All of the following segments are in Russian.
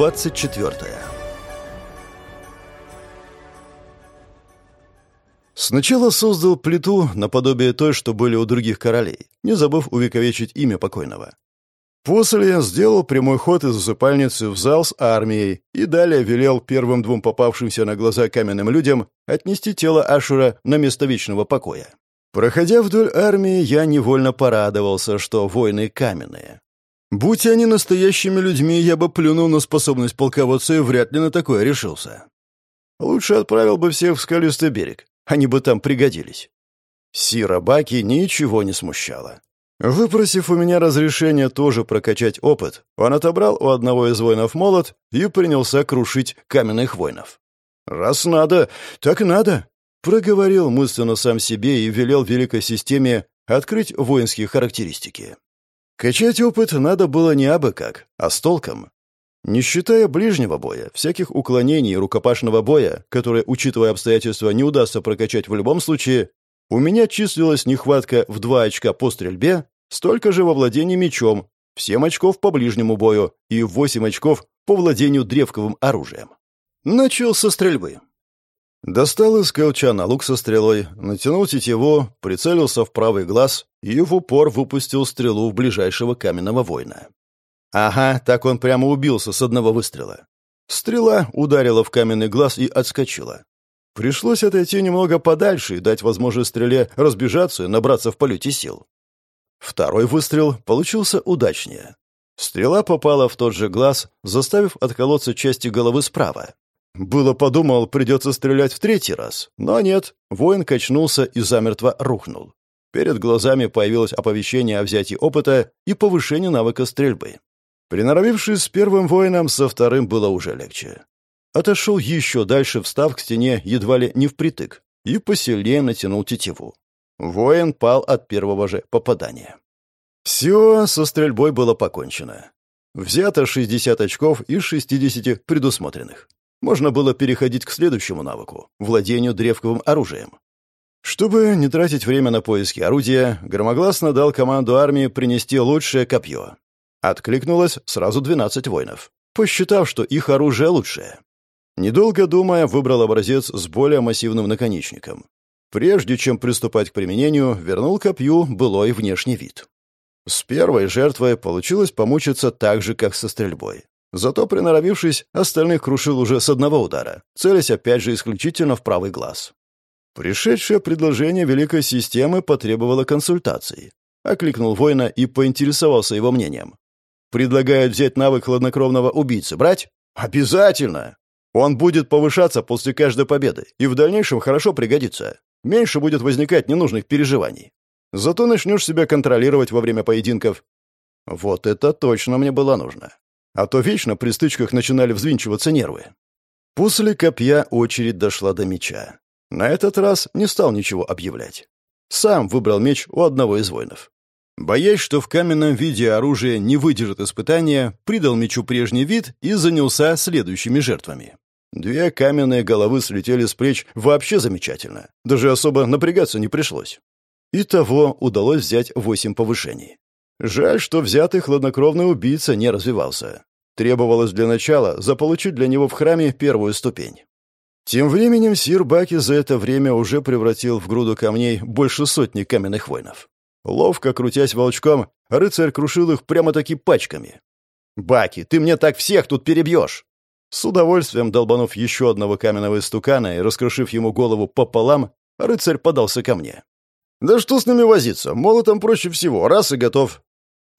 24 Сначала создал плиту наподобие той, что были у других королей, не забыв увековечить имя покойного. После сделал прямой ход из усыпальницы в зал с армией и далее велел первым двум попавшимся на глаза каменным людям отнести тело Ашура на место вечного покоя. Проходя вдоль армии, я невольно порадовался, что воины каменные. Будь они настоящими людьми, я бы плюнул на способность полководца и вряд ли на такое решился. Лучше отправил бы всех в скалистый берег, они бы там пригодились. Сира Баки ничего не смущало. Выпросив у меня разрешение тоже прокачать опыт, он отобрал у одного из воинов молот и принялся крушить каменных воинов. «Раз надо, так надо», — проговорил мысленно сам себе и велел великой системе открыть воинские характеристики. Качать опыт надо было не абы как, а с толком. Не считая ближнего боя, всяких уклонений и рукопашного боя, которые, учитывая обстоятельства, не удастся прокачать в любом случае, у меня числилась нехватка в два очка по стрельбе, столько же во владении мечом, 7 очков по ближнему бою и в 8 очков по владению древковым оружием. Начал со стрельбы. Достал из колчана лук со стрелой, натянул тетиву, прицелился в правый глаз и в упор выпустил стрелу в ближайшего каменного воина. Ага, так он прямо убился с одного выстрела. Стрела ударила в каменный глаз и отскочила. Пришлось отойти немного подальше и дать возможность стреле разбежаться и набраться в полете сил. Второй выстрел получился удачнее. Стрела попала в тот же глаз, заставив отколоться части головы справа. Было подумал, придется стрелять в третий раз. Но нет, воин качнулся и замертво рухнул. Перед глазами появилось оповещение о взятии опыта и повышении навыка стрельбы. Приноровившись с первым воином, со вторым было уже легче. Отошел еще дальше, встав к стене едва ли не впритык, и посильнее натянул тетиву. Воин пал от первого же попадания. Все, со стрельбой было покончено. Взято 60 очков из 60 предусмотренных можно было переходить к следующему навыку — владению древковым оружием. Чтобы не тратить время на поиски орудия, громогласно дал команду армии принести лучшее копье. Откликнулось сразу 12 воинов, посчитав, что их оружие лучшее. Недолго думая, выбрал образец с более массивным наконечником. Прежде чем приступать к применению, вернул копью былой внешний вид. С первой жертвой получилось помучиться так же, как со стрельбой. Зато, приноровившись, остальных крушил уже с одного удара, целясь опять же исключительно в правый глаз. Пришедшее предложение великой системы потребовало консультации. Окликнул воина и поинтересовался его мнением. «Предлагают взять навык хладнокровного убийцы. Брать?» «Обязательно!» Он будет повышаться после каждой победы и в дальнейшем хорошо пригодится. Меньше будет возникать ненужных переживаний. Зато начнешь себя контролировать во время поединков. Вот это точно мне было нужно а то вечно при стычках начинали взвинчиваться нервы. После копья очередь дошла до меча. На этот раз не стал ничего объявлять. Сам выбрал меч у одного из воинов. Боясь, что в каменном виде оружие не выдержит испытания, придал мечу прежний вид и занялся следующими жертвами. Две каменные головы слетели с плеч вообще замечательно. Даже особо напрягаться не пришлось. Итого удалось взять восемь повышений. Жаль, что взятый хладнокровный убийца не развивался. Требовалось для начала заполучить для него в храме первую ступень. Тем временем Сир Баки за это время уже превратил в груду камней больше сотни каменных воинов. Ловко крутясь волчком, рыцарь крушил их прямо-таки пачками. «Баки, ты мне так всех тут перебьешь!» С удовольствием долбанув еще одного каменного истукана и раскрошив ему голову пополам, рыцарь подался ко мне. «Да что с ними возиться? Молотом проще всего. Раз и готов.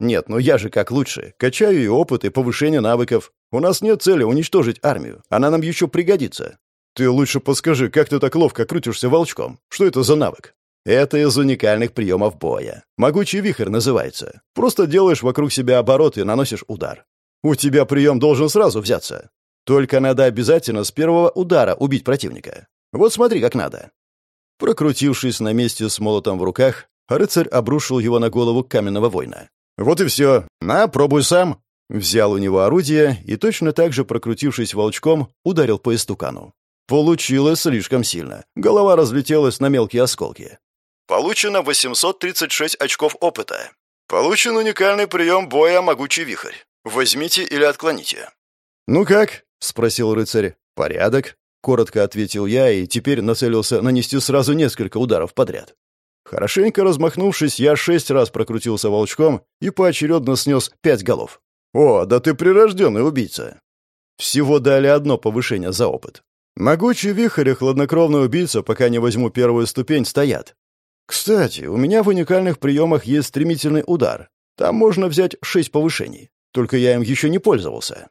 Нет, ну я же как лучше. Качаю и опыт, и повышение навыков. У нас нет цели уничтожить армию. Она нам еще пригодится. Ты лучше подскажи, как ты так ловко крутишься волчком? Что это за навык? Это из уникальных приемов боя. Могучий вихрь называется. Просто делаешь вокруг себя оборот и наносишь удар. У тебя прием должен сразу взяться. Только надо обязательно с первого удара убить противника. Вот смотри, как надо. Прокрутившись на месте с молотом в руках, рыцарь обрушил его на голову каменного воина. «Вот и все. На, пробуй сам». Взял у него орудие и, точно так же прокрутившись волчком, ударил по истукану. Получилось слишком сильно. Голова разлетелась на мелкие осколки. Получено 836 очков опыта. Получен уникальный прием боя «Могучий вихрь». Возьмите или отклоните. «Ну как?» — спросил рыцарь. «Порядок», — коротко ответил я и теперь нацелился нанести сразу несколько ударов подряд. Хорошенько размахнувшись, я шесть раз прокрутился волчком и поочередно снес пять голов. «О, да ты прирожденный убийца!» Всего дали одно повышение за опыт. Могучий вихрь и хладнокровный убийца, пока не возьму первую ступень, стоят. Кстати, у меня в уникальных приемах есть стремительный удар. Там можно взять шесть повышений. Только я им еще не пользовался.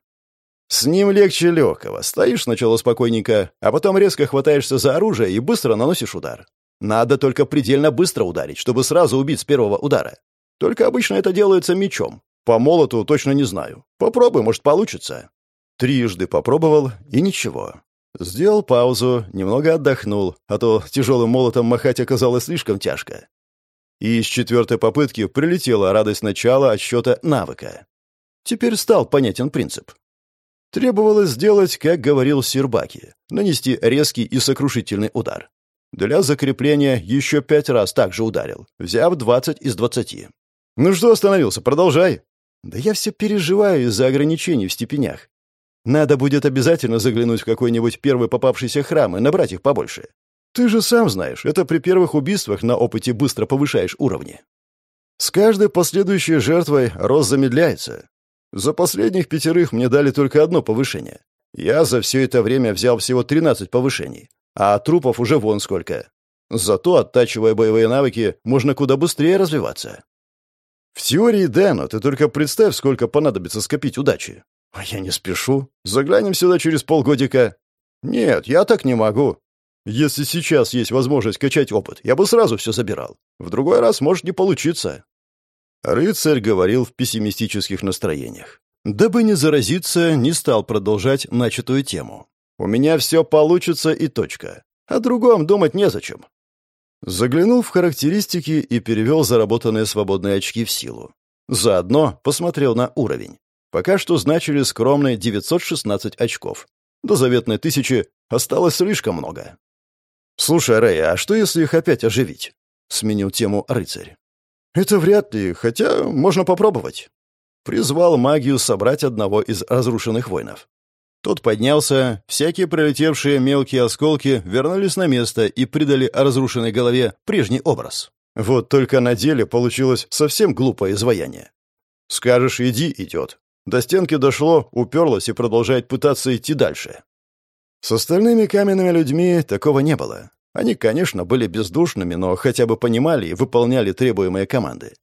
С ним легче легкого. Стоишь сначала спокойненько, а потом резко хватаешься за оружие и быстро наносишь удар. Надо только предельно быстро ударить, чтобы сразу убить с первого удара. Только обычно это делается мечом. По молоту точно не знаю. Попробуй, может, получится. Трижды попробовал, и ничего. Сделал паузу, немного отдохнул, а то тяжелым молотом махать оказалось слишком тяжко. И с четвертой попытки прилетела радость начала отсчета навыка. Теперь стал понятен принцип. Требовалось сделать, как говорил Сербаки, нанести резкий и сокрушительный удар. Для закрепления еще пять раз также ударил, взяв 20 из 20. «Ну что остановился? Продолжай!» «Да я все переживаю из-за ограничений в степенях. Надо будет обязательно заглянуть в какой-нибудь первый попавшийся храм и набрать их побольше. Ты же сам знаешь, это при первых убийствах на опыте быстро повышаешь уровни. С каждой последующей жертвой рост замедляется. За последних пятерых мне дали только одно повышение. Я за все это время взял всего 13 повышений, а трупов уже вон сколько. Зато, оттачивая боевые навыки, можно куда быстрее развиваться. В теории да, но ты только представь, сколько понадобится скопить удачи. А я не спешу. Заглянем сюда через полгодика. Нет, я так не могу. Если сейчас есть возможность качать опыт, я бы сразу все забирал. В другой раз может не получиться. Рыцарь говорил в пессимистических настроениях. Дабы не заразиться, не стал продолжать начатую тему. У меня все получится и точка. О другом думать незачем. Заглянул в характеристики и перевел заработанные свободные очки в силу. Заодно посмотрел на уровень. Пока что значили скромные 916 очков. До заветной тысячи осталось слишком много. «Слушай, Рэй, а что, если их опять оживить?» — сменил тему рыцарь. «Это вряд ли, хотя можно попробовать». Призвал магию собрать одного из разрушенных воинов. Тот поднялся, всякие пролетевшие мелкие осколки вернулись на место и придали разрушенной голове прежний образ. Вот только на деле получилось совсем глупое изваяние. Скажешь «иди» — идет. До стенки дошло, уперлось и продолжает пытаться идти дальше. С остальными каменными людьми такого не было. Они, конечно, были бездушными, но хотя бы понимали и выполняли требуемые команды.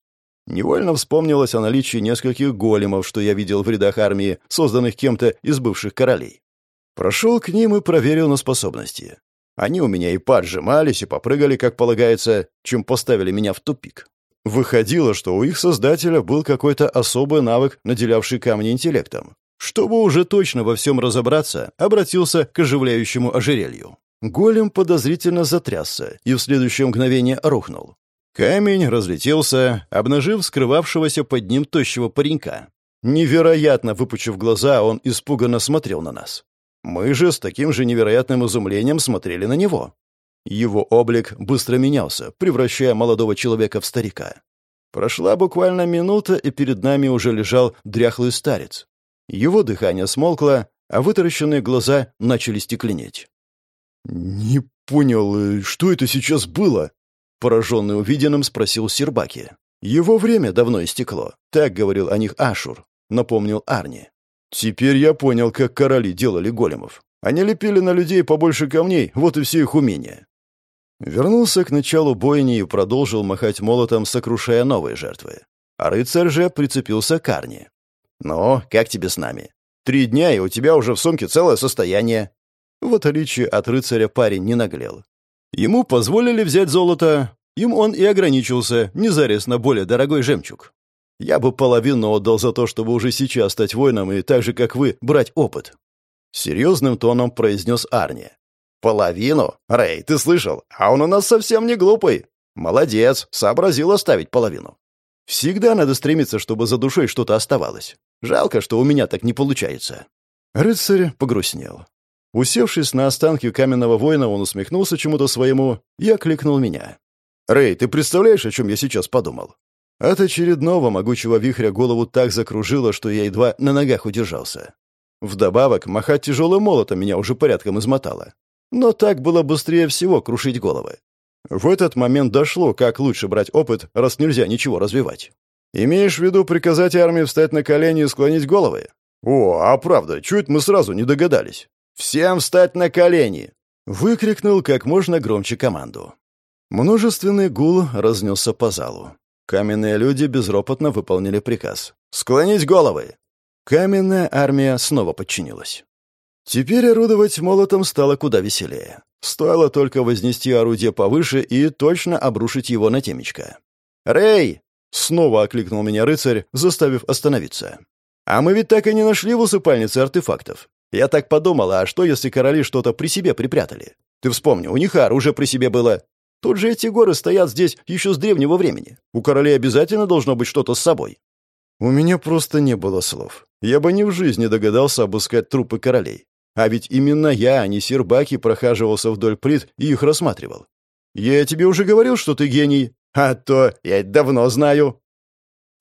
Невольно вспомнилось о наличии нескольких големов, что я видел в рядах армии, созданных кем-то из бывших королей. Прошел к ним и проверил на способности. Они у меня и поджимались, и попрыгали, как полагается, чем поставили меня в тупик. Выходило, что у их создателя был какой-то особый навык, наделявший камни интеллектом. Чтобы уже точно во всем разобраться, обратился к оживляющему ожерелью. Голем подозрительно затрясся и в следующее мгновение рухнул. Камень разлетелся, обнажив скрывавшегося под ним тощего паренька. Невероятно выпучив глаза, он испуганно смотрел на нас. Мы же с таким же невероятным изумлением смотрели на него. Его облик быстро менялся, превращая молодого человека в старика. Прошла буквально минута, и перед нами уже лежал дряхлый старец. Его дыхание смолкло, а вытаращенные глаза начали стекленеть. «Не понял, что это сейчас было?» Пораженный увиденным, спросил Сербаки. «Его время давно истекло», — так говорил о них Ашур, — напомнил Арни. «Теперь я понял, как короли делали големов. Они лепили на людей побольше камней, вот и все их умения». Вернулся к началу бойни и продолжил махать молотом, сокрушая новые жертвы. А рыцарь же прицепился к Арни. «Ну, как тебе с нами? Три дня, и у тебя уже в сумке целое состояние». В отличие от рыцаря парень не наглел. Ему позволили взять золото, им он и ограничился, не зарез на более дорогой жемчуг. Я бы половину отдал за то, чтобы уже сейчас стать воином и так же, как вы, брать опыт. Серьезным тоном произнес Арни. «Половину? Рэй, ты слышал? А он у нас совсем не глупый. Молодец, сообразил оставить половину. Всегда надо стремиться, чтобы за душой что-то оставалось. Жалко, что у меня так не получается». Рыцарь погрустнел. Усевшись на останки каменного воина, он усмехнулся чему-то своему и окликнул меня. «Рэй, ты представляешь, о чем я сейчас подумал?» От очередного могучего вихря голову так закружило, что я едва на ногах удержался. Вдобавок, махать тяжелым молотом меня уже порядком измотало. Но так было быстрее всего крушить головы. В этот момент дошло, как лучше брать опыт, раз нельзя ничего развивать. «Имеешь в виду приказать армии встать на колени и склонить головы?» «О, а правда, чуть мы сразу не догадались». «Всем встать на колени!» Выкрикнул как можно громче команду. Множественный гул разнесся по залу. Каменные люди безропотно выполнили приказ. «Склонить головы!» Каменная армия снова подчинилась. Теперь орудовать молотом стало куда веселее. Стоило только вознести орудие повыше и точно обрушить его на темечко. «Рэй!» — снова окликнул меня рыцарь, заставив остановиться. «А мы ведь так и не нашли в усыпальнице артефактов. Я так подумала, а что, если короли что-то при себе припрятали? Ты вспомни, у них оружие при себе было. Тут же эти горы стоят здесь еще с древнего времени. У королей обязательно должно быть что-то с собой». У меня просто не было слов. Я бы ни в жизни догадался обыскать трупы королей. А ведь именно я, а не Сербаки, прохаживался вдоль плит и их рассматривал. Я тебе уже говорил, что ты гений. А то я давно знаю.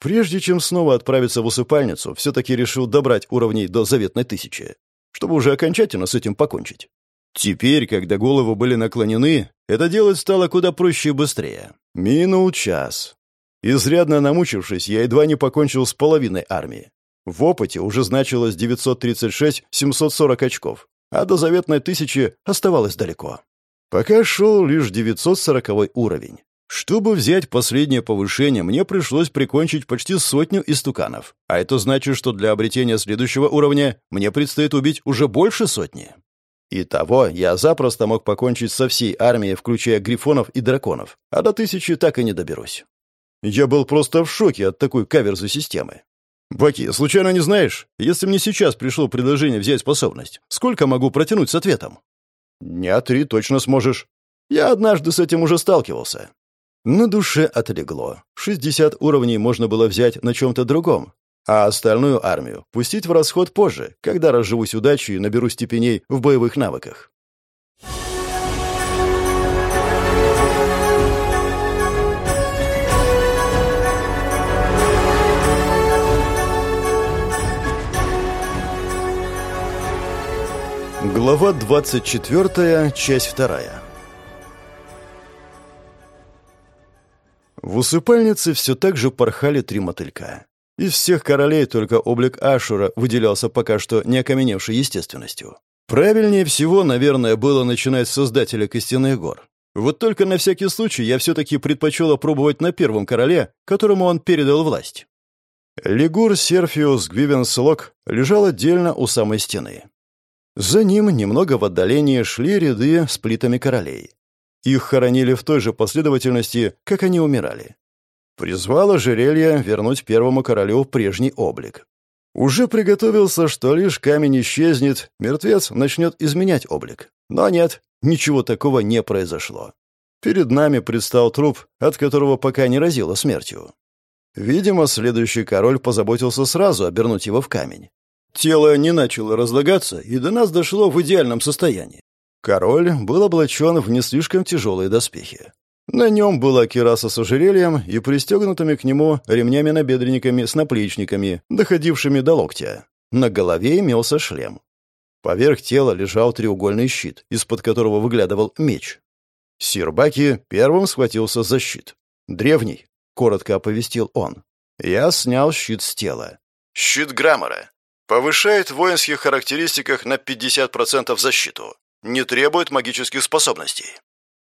Прежде чем снова отправиться в усыпальницу, все-таки решил добрать уровней до заветной тысячи, чтобы уже окончательно с этим покончить. Теперь, когда головы были наклонены, это делать стало куда проще и быстрее. Минул час. Изрядно намучившись, я едва не покончил с половиной армии. В опыте уже значилось 936-740 очков, а до заветной тысячи оставалось далеко. Пока шел лишь 940 уровень. Чтобы взять последнее повышение, мне пришлось прикончить почти сотню истуканов. А это значит, что для обретения следующего уровня мне предстоит убить уже больше сотни. Итого я запросто мог покончить со всей армией, включая грифонов и драконов, а до тысячи так и не доберусь. Я был просто в шоке от такой каверзы системы. «Баки, случайно не знаешь, если мне сейчас пришло предложение взять способность, сколько могу протянуть с ответом?» «Дня три точно сможешь. Я однажды с этим уже сталкивался». На душе отлегло. 60 уровней можно было взять на чем-то другом, а остальную армию пустить в расход позже, когда разживусь удачей и наберу степеней в боевых навыках. Глава 24, часть 2. В усыпальнице все так же порхали три мотылька. Из всех королей только облик Ашура выделялся пока что не окаменевшей естественностью. Правильнее всего, наверное, было начинать с создателя Костяных гор. Вот только на всякий случай я все-таки предпочел опробовать на первом короле, которому он передал власть. Лигур Серфиус Гвивенслок лежал отдельно у самой стены. За ним, немного в отдалении, шли ряды с плитами королей. Их хоронили в той же последовательности, как они умирали. Призвало ожерелье вернуть первому королю прежний облик. Уже приготовился, что лишь камень исчезнет, мертвец начнет изменять облик. Но нет, ничего такого не произошло. Перед нами предстал труп, от которого пока не разило смертью. Видимо, следующий король позаботился сразу обернуть его в камень. Тело не начало разлагаться, и до нас дошло в идеальном состоянии. Король был облачен в не слишком тяжелые доспехи. На нем была кираса с ожерельем и пристегнутыми к нему ремнями-набедренниками с наплечниками, доходившими до локтя. На голове имелся шлем. Поверх тела лежал треугольный щит, из-под которого выглядывал меч. Сирбаки первым схватился за щит. «Древний», — коротко оповестил он. Я снял щит с тела. «Щит Граммара. Повышает в воинских характеристиках на 50% защиту. Не требует магических способностей.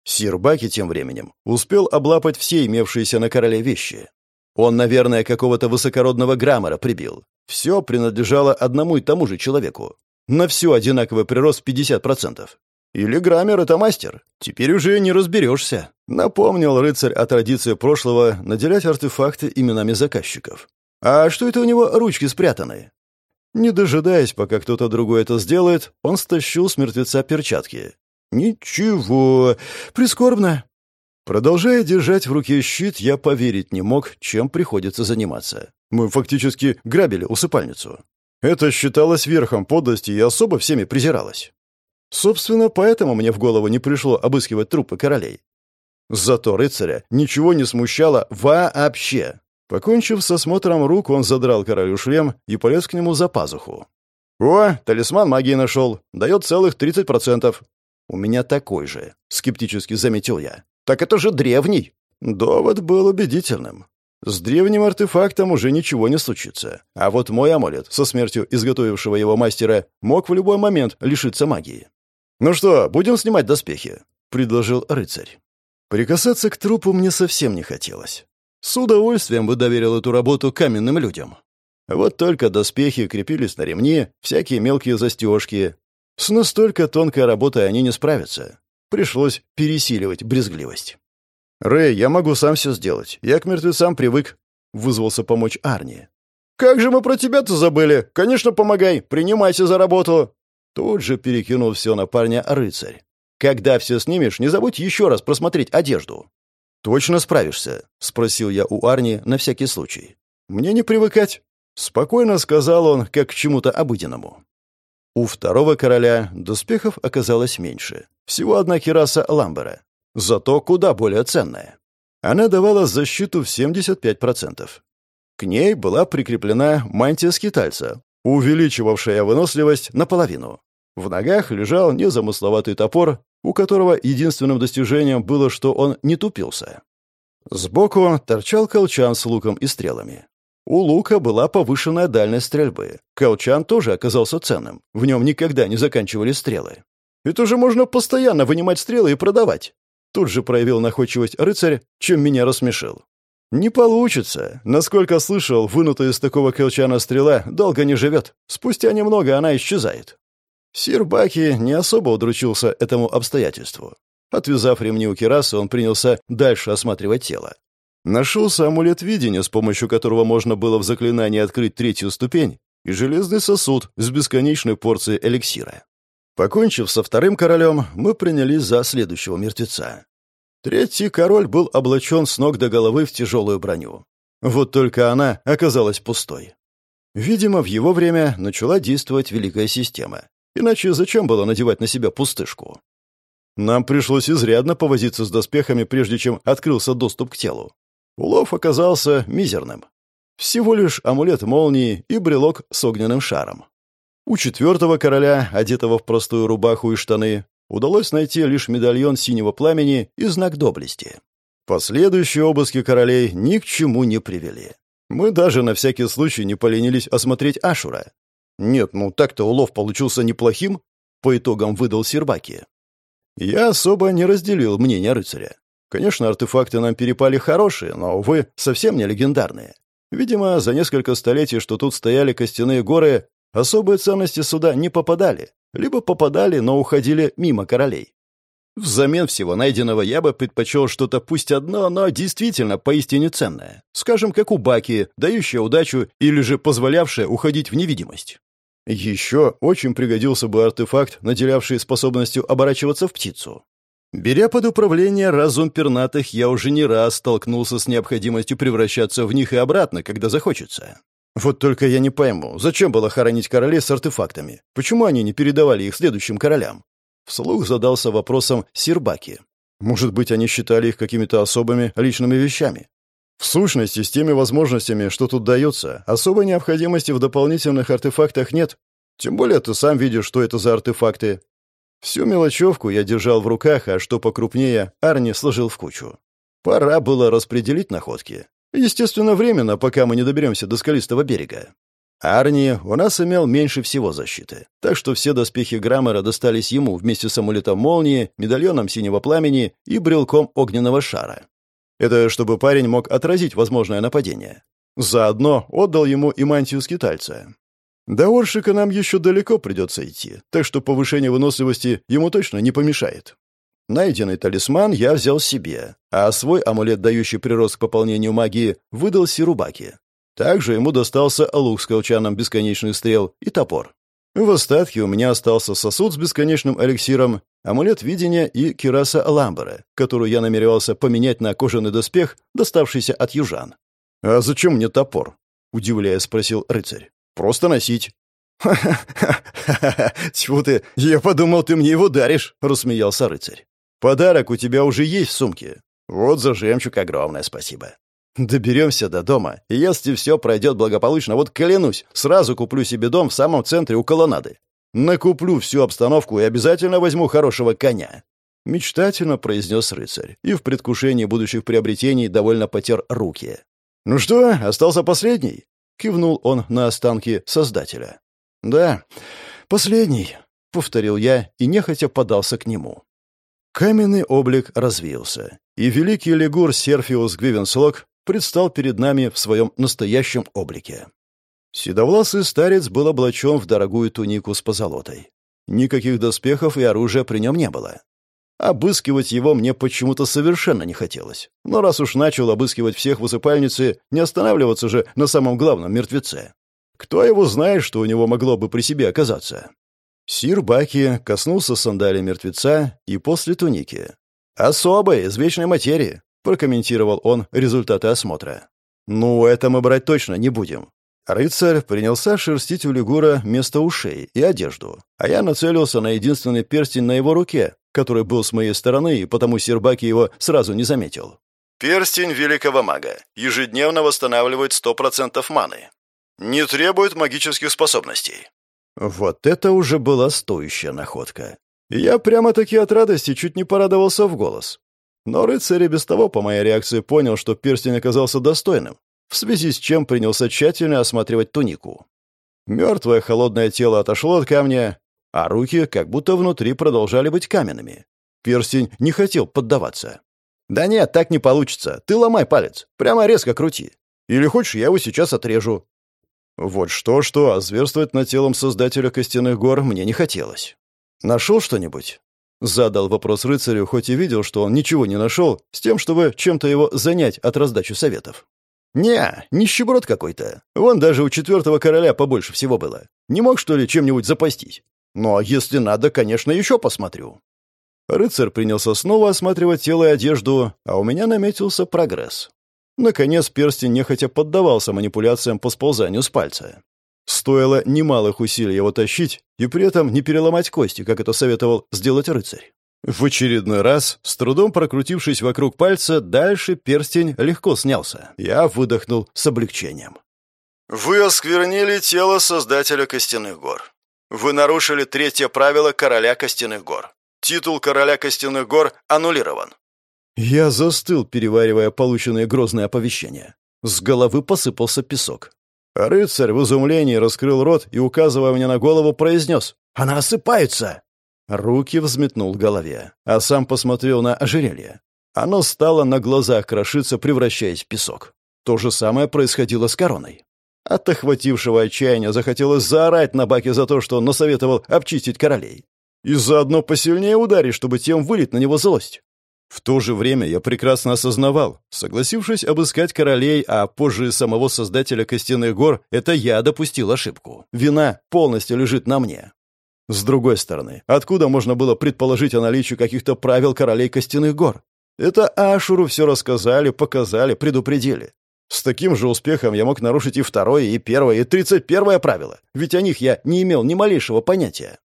Сирбаки тем временем успел облапать все имевшиеся на короле вещи. Он, наверное, какого-то высокородного граммара прибил. Все принадлежало одному и тому же человеку. На все одинаковый прирост 50%. Или граммер — это мастер. Теперь уже не разберешься. Напомнил рыцарь о традиции прошлого наделять артефакты именами заказчиков. А что это у него ручки спрятаны? Не дожидаясь, пока кто-то другой это сделает, он стащил с мертвеца перчатки. «Ничего, прискорбно». Продолжая держать в руке щит, я поверить не мог, чем приходится заниматься. Мы фактически грабили усыпальницу. Это считалось верхом подлости и особо всеми презиралось. Собственно, поэтому мне в голову не пришло обыскивать трупы королей. Зато рыцаря ничего не смущало вообще. Покончив с осмотром рук, он задрал королю шлем и полез к нему за пазуху. «О, талисман магии нашел. Дает целых 30%. «У меня такой же», — скептически заметил я. «Так это же древний!» Довод был убедительным. С древним артефактом уже ничего не случится. А вот мой амулет, со смертью изготовившего его мастера, мог в любой момент лишиться магии. «Ну что, будем снимать доспехи?» — предложил рыцарь. Прикасаться к трупу мне совсем не хотелось. С удовольствием бы доверил эту работу каменным людям. Вот только доспехи крепились на ремни, всякие мелкие застежки. С настолько тонкой работой они не справятся. Пришлось пересиливать брезгливость. «Рэй, я могу сам все сделать. Я к мертвецам привык», — вызвался помочь Арни. «Как же мы про тебя-то забыли? Конечно, помогай. Принимайся за работу». Тут же перекинул все на парня рыцарь. «Когда все снимешь, не забудь еще раз просмотреть одежду». «Точно справишься?» — спросил я у Арни на всякий случай. «Мне не привыкать», — спокойно сказал он, как к чему-то обыденному. У второго короля доспехов оказалось меньше. Всего одна кираса ламбера. Зато куда более ценная. Она давала защиту в 75%. К ней была прикреплена мантия скитальца, увеличивавшая выносливость наполовину. В ногах лежал незамысловатый топор, у которого единственным достижением было, что он не тупился. Сбоку торчал колчан с луком и стрелами. У лука была повышенная дальность стрельбы. Колчан тоже оказался ценным. В нем никогда не заканчивались стрелы. Это же можно постоянно вынимать стрелы и продавать. Тут же проявил находчивость рыцарь, чем меня рассмешил. «Не получится. Насколько слышал, вынутая из такого колчана стрела долго не живет. Спустя немного она исчезает». Сир Баки не особо удручился этому обстоятельству. Отвязав ремни у кирасы, он принялся дальше осматривать тело. Нашелся амулет видения, с помощью которого можно было в заклинании открыть третью ступень, и железный сосуд с бесконечной порцией эликсира. Покончив со вторым королем, мы принялись за следующего мертвеца. Третий король был облачен с ног до головы в тяжелую броню. Вот только она оказалась пустой. Видимо, в его время начала действовать великая система. Иначе зачем было надевать на себя пустышку? Нам пришлось изрядно повозиться с доспехами, прежде чем открылся доступ к телу. Улов оказался мизерным. Всего лишь амулет молнии и брелок с огненным шаром. У четвертого короля, одетого в простую рубаху и штаны, удалось найти лишь медальон синего пламени и знак доблести. Последующие обыски королей ни к чему не привели. Мы даже на всякий случай не поленились осмотреть Ашура. Нет, ну так-то улов получился неплохим, по итогам выдал Сербаки. Я особо не разделил мнение рыцаря. Конечно, артефакты нам перепали хорошие, но, увы, совсем не легендарные. Видимо, за несколько столетий, что тут стояли костяные горы, особые ценности сюда не попадали, либо попадали, но уходили мимо королей. Взамен всего найденного я бы предпочел что-то пусть одно, но действительно поистине ценное. Скажем, как у Баки, дающее удачу или же позволявшее уходить в невидимость. Еще очень пригодился бы артефакт, наделявший способностью оборачиваться в птицу. Беря под управление разум пернатых, я уже не раз столкнулся с необходимостью превращаться в них и обратно, когда захочется. Вот только я не пойму, зачем было хоронить королей с артефактами? Почему они не передавали их следующим королям? Вслух задался вопросом Сирбаки. Может быть, они считали их какими-то особыми личными вещами? В сущности, с теми возможностями, что тут дается, особой необходимости в дополнительных артефактах нет. Тем более ты сам видишь, что это за артефакты. Всю мелочевку я держал в руках, а что покрупнее, Арни сложил в кучу. Пора было распределить находки. Естественно, временно, пока мы не доберемся до скалистого берега. Арни у нас имел меньше всего защиты, так что все доспехи Граммера достались ему вместе с амулетом молнии, медальоном синего пламени и брелком огненного шара. Это чтобы парень мог отразить возможное нападение. Заодно отдал ему и мантию скитальца. До Оршика нам еще далеко придется идти, так что повышение выносливости ему точно не помешает. Найденный талисман я взял себе, а свой амулет, дающий прирост к пополнению магии, выдал Сирубаке. Также ему достался лук с колчаном бесконечных стрел и топор. В остатке у меня остался сосуд с бесконечным эликсиром, амулет видения и кираса Ламбера, которую я намеревался поменять на кожаный доспех, доставшийся от южан. «А зачем мне топор?» — удивляя спросил рыцарь. Просто носить». «Ха-ха-ха! Тьфу ты! Я подумал, ты мне его даришь!» — рассмеялся рыцарь. «Подарок у тебя уже есть в сумке. Вот за жемчуг огромное спасибо». Доберемся до дома, и если все пройдет благополучно, вот клянусь, сразу куплю себе дом в самом центре у колоннады. Накуплю всю обстановку и обязательно возьму хорошего коня. Мечтательно произнес рыцарь и в предвкушении будущих приобретений довольно потер руки. «Ну что, остался последний?» — кивнул он на останки Создателя. «Да, последний», — повторил я и нехотя подался к нему. Каменный облик развеялся, и великий лигур Серфиус Гвивенслок предстал перед нами в своем настоящем облике. Седовласый старец был облачен в дорогую тунику с позолотой. Никаких доспехов и оружия при нем не было. Обыскивать его мне почему-то совершенно не хотелось. Но раз уж начал обыскивать всех в усыпальнице, не останавливаться же на самом главном мертвеце. Кто его знает, что у него могло бы при себе оказаться? Сир Баки коснулся сандали мертвеца и после туники. «Особое, из вечной материи», — прокомментировал он результаты осмотра. «Ну, это мы брать точно не будем. Рыцарь принялся шерстить у Лигура место ушей и одежду, а я нацелился на единственный перстень на его руке, который был с моей стороны, и потому Сербаки его сразу не заметил. Перстень великого мага. Ежедневно восстанавливает 100% маны. Не требует магических способностей. Вот это уже была стоящая находка. Я прямо-таки от радости чуть не порадовался в голос. Но рыцарь и без того по моей реакции понял, что перстень оказался достойным, в связи с чем принялся тщательно осматривать тунику. Мертвое холодное тело отошло от камня, а руки как будто внутри продолжали быть каменными. Перстень не хотел поддаваться. «Да нет, так не получится. Ты ломай палец. Прямо резко крути. Или хочешь, я его сейчас отрежу». Вот что-что, а зверствовать над телом создателя костяных гор мне не хотелось. «Нашел что-нибудь?» Задал вопрос рыцарю, хоть и видел, что он ничего не нашел, с тем, чтобы чем-то его занять от раздачи советов. «Не, нищеброд какой-то. Вон даже у четвертого короля побольше всего было. Не мог, что ли, чем-нибудь запастись? Ну, а если надо, конечно, еще посмотрю». Рыцарь принялся снова осматривать тело и одежду, а у меня наметился прогресс. Наконец перстень нехотя поддавался манипуляциям по сползанию с пальца. Стоило немалых усилий его тащить и при этом не переломать кости, как это советовал сделать рыцарь. В очередной раз, с трудом прокрутившись вокруг пальца, дальше перстень легко снялся. Я выдохнул с облегчением. «Вы осквернили тело Создателя Костяных гор. Вы нарушили третье правило Короля Костяных гор. Титул Короля Костяных гор аннулирован». Я застыл, переваривая полученное грозное оповещение. С головы посыпался песок. Рыцарь в изумлении раскрыл рот и, указывая мне на голову, произнес «Она осыпается!» Руки взметнул к голове, а сам посмотрел на ожерелье. Оно стало на глазах крошиться, превращаясь в песок. То же самое происходило с короной. От охватившего отчаяния захотелось заорать на баке за то, что он насоветовал обчистить королей. И заодно посильнее ударить, чтобы тем вылить на него злость. В то же время я прекрасно осознавал, согласившись обыскать королей, а позже самого создателя Костяных гор, это я допустил ошибку. Вина полностью лежит на мне. С другой стороны, откуда можно было предположить о наличии каких-то правил королей костяных гор? Это Ашуру все рассказали, показали, предупредили. С таким же успехом я мог нарушить и второе, и первое, и тридцать первое правило, ведь о них я не имел ни малейшего понятия.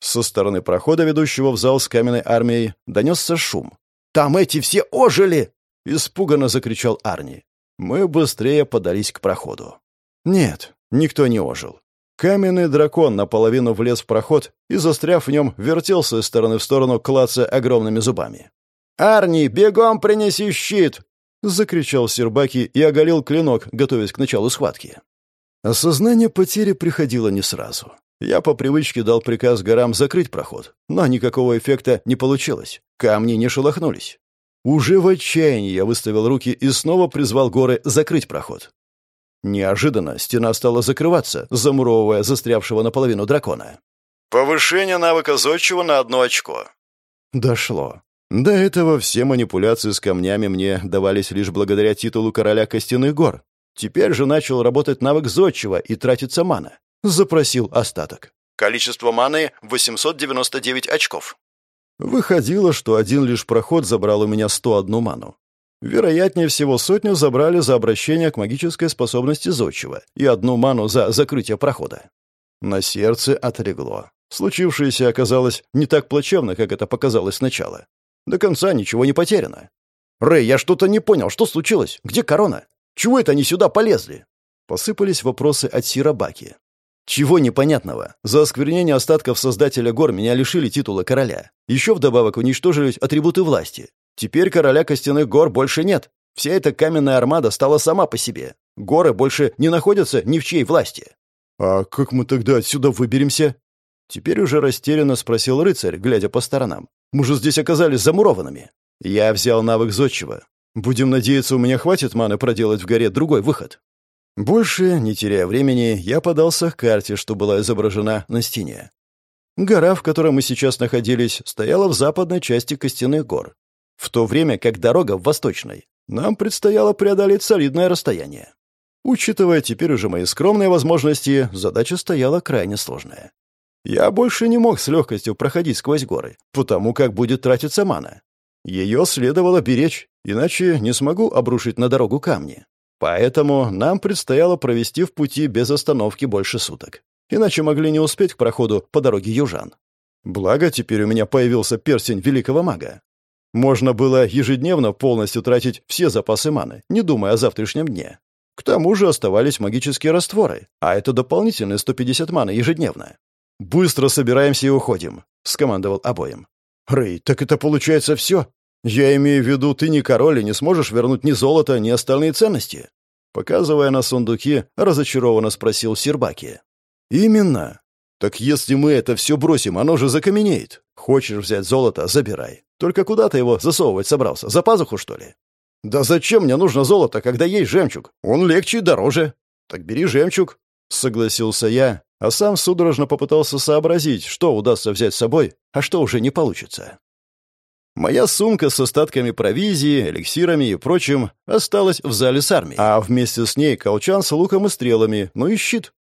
Со стороны прохода, ведущего в зал с каменной армией, донесся шум. «Там эти все ожили!» — испуганно закричал Арни. Мы быстрее подались к проходу. Нет, никто не ожил. Каменный дракон наполовину влез в проход и, застряв в нем, вертелся из стороны в сторону, клацая огромными зубами. «Арни, бегом принеси щит!» — закричал Сербаки и оголил клинок, готовясь к началу схватки. Осознание потери приходило не сразу. Я по привычке дал приказ горам закрыть проход, но никакого эффекта не получилось. Камни не шелохнулись. Уже в отчаянии я выставил руки и снова призвал горы закрыть проход. Неожиданно стена стала закрываться, замуровывая застрявшего наполовину дракона. «Повышение навыка зодчего на одно очко». Дошло. До этого все манипуляции с камнями мне давались лишь благодаря титулу короля костяных гор. Теперь же начал работать навык зодчего и тратится мана. Запросил остаток. Количество маны — 899 очков. Выходило, что один лишь проход забрал у меня 101 ману. Вероятнее всего, сотню забрали за обращение к магической способности зодчего и одну ману за закрытие прохода. На сердце отлегло. Случившееся оказалось не так плачевно, как это показалось сначала. До конца ничего не потеряно. «Рэй, я что-то не понял. Что случилось? Где корона? Чего это они сюда полезли?» Посыпались вопросы от Сирабаки. Чего непонятного? За осквернение остатков Создателя гор меня лишили титула короля. Еще вдобавок уничтожились атрибуты власти. Теперь короля костяных гор больше нет. Вся эта каменная армада стала сама по себе. Горы больше не находятся ни в чьей власти. «А как мы тогда отсюда выберемся?» Теперь уже растерянно спросил рыцарь, глядя по сторонам. «Мы же здесь оказались замурованными». Я взял навык зодчего. Будем надеяться, у меня хватит маны проделать в горе другой выход. Больше, не теряя времени, я подался к карте, что была изображена на стене. Гора, в которой мы сейчас находились, стояла в западной части Костяных гор, в то время как дорога в восточной. Нам предстояло преодолеть солидное расстояние. Учитывая теперь уже мои скромные возможности, задача стояла крайне сложная. Я больше не мог с легкостью проходить сквозь горы, потому как будет тратиться мана. Ее следовало беречь, иначе не смогу обрушить на дорогу камни. Поэтому нам предстояло провести в пути без остановки больше суток. Иначе могли не успеть к проходу по дороге южан. Благо, теперь у меня появился перстень великого мага. Можно было ежедневно полностью тратить все запасы маны, не думая о завтрашнем дне. К тому же оставались магические растворы, а это дополнительные 150 маны ежедневно. «Быстро собираемся и уходим», — скомандовал обоим. «Рэй, так это получается все?» «Я имею в виду, ты не король и не сможешь вернуть ни золото, ни остальные ценности?» Показывая на сундуки, разочарованно спросил Сербаки. «Именно. Так если мы это все бросим, оно же закаменеет. Хочешь взять золото — забирай. Только куда ты его засовывать собрался? За пазуху, что ли?» «Да зачем мне нужно золото, когда есть жемчуг? Он легче и дороже». «Так бери жемчуг», — согласился я, а сам судорожно попытался сообразить, что удастся взять с собой, а что уже не получится. Моя сумка с остатками провизии, эликсирами и прочим осталась в зале с армией, а вместе с ней колчан с луком и стрелами, ну и щит.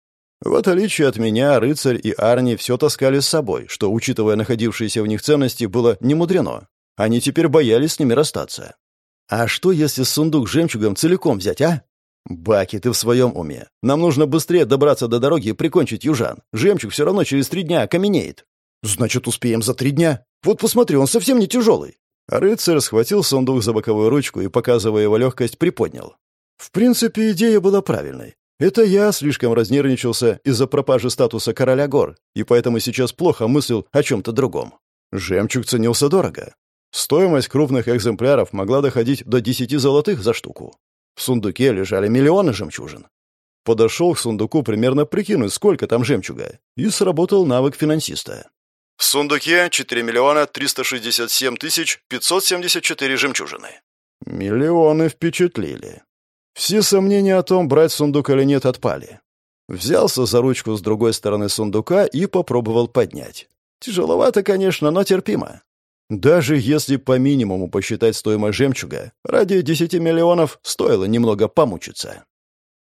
В отличие от меня, рыцарь и Арни все таскали с собой, что, учитывая находившиеся в них ценности, было немудрено. Они теперь боялись с ними расстаться. А что, если сундук с жемчугом целиком взять, а? Баки, ты в своем уме. Нам нужно быстрее добраться до дороги и прикончить южан. Жемчуг все равно через три дня окаменеет. Значит, успеем за три дня. Вот посмотри, он совсем не тяжелый. рыцарь схватил сундук за боковую ручку и, показывая его легкость, приподнял. В принципе, идея была правильной. Это я слишком разнервничался из-за пропажи статуса короля гор, и поэтому сейчас плохо мыслил о чем-то другом. Жемчуг ценился дорого. Стоимость крупных экземпляров могла доходить до десяти золотых за штуку. В сундуке лежали миллионы жемчужин. Подошел к сундуку примерно прикинуть, сколько там жемчуга, и сработал навык финансиста. В сундуке 4 миллиона 367 тысяч 574 жемчужины. Миллионы впечатлили. Все сомнения о том, брать сундук или нет, отпали. Взялся за ручку с другой стороны сундука и попробовал поднять. Тяжеловато, конечно, но терпимо. Даже если по минимуму посчитать стоимость жемчуга, ради 10 миллионов стоило немного помучиться.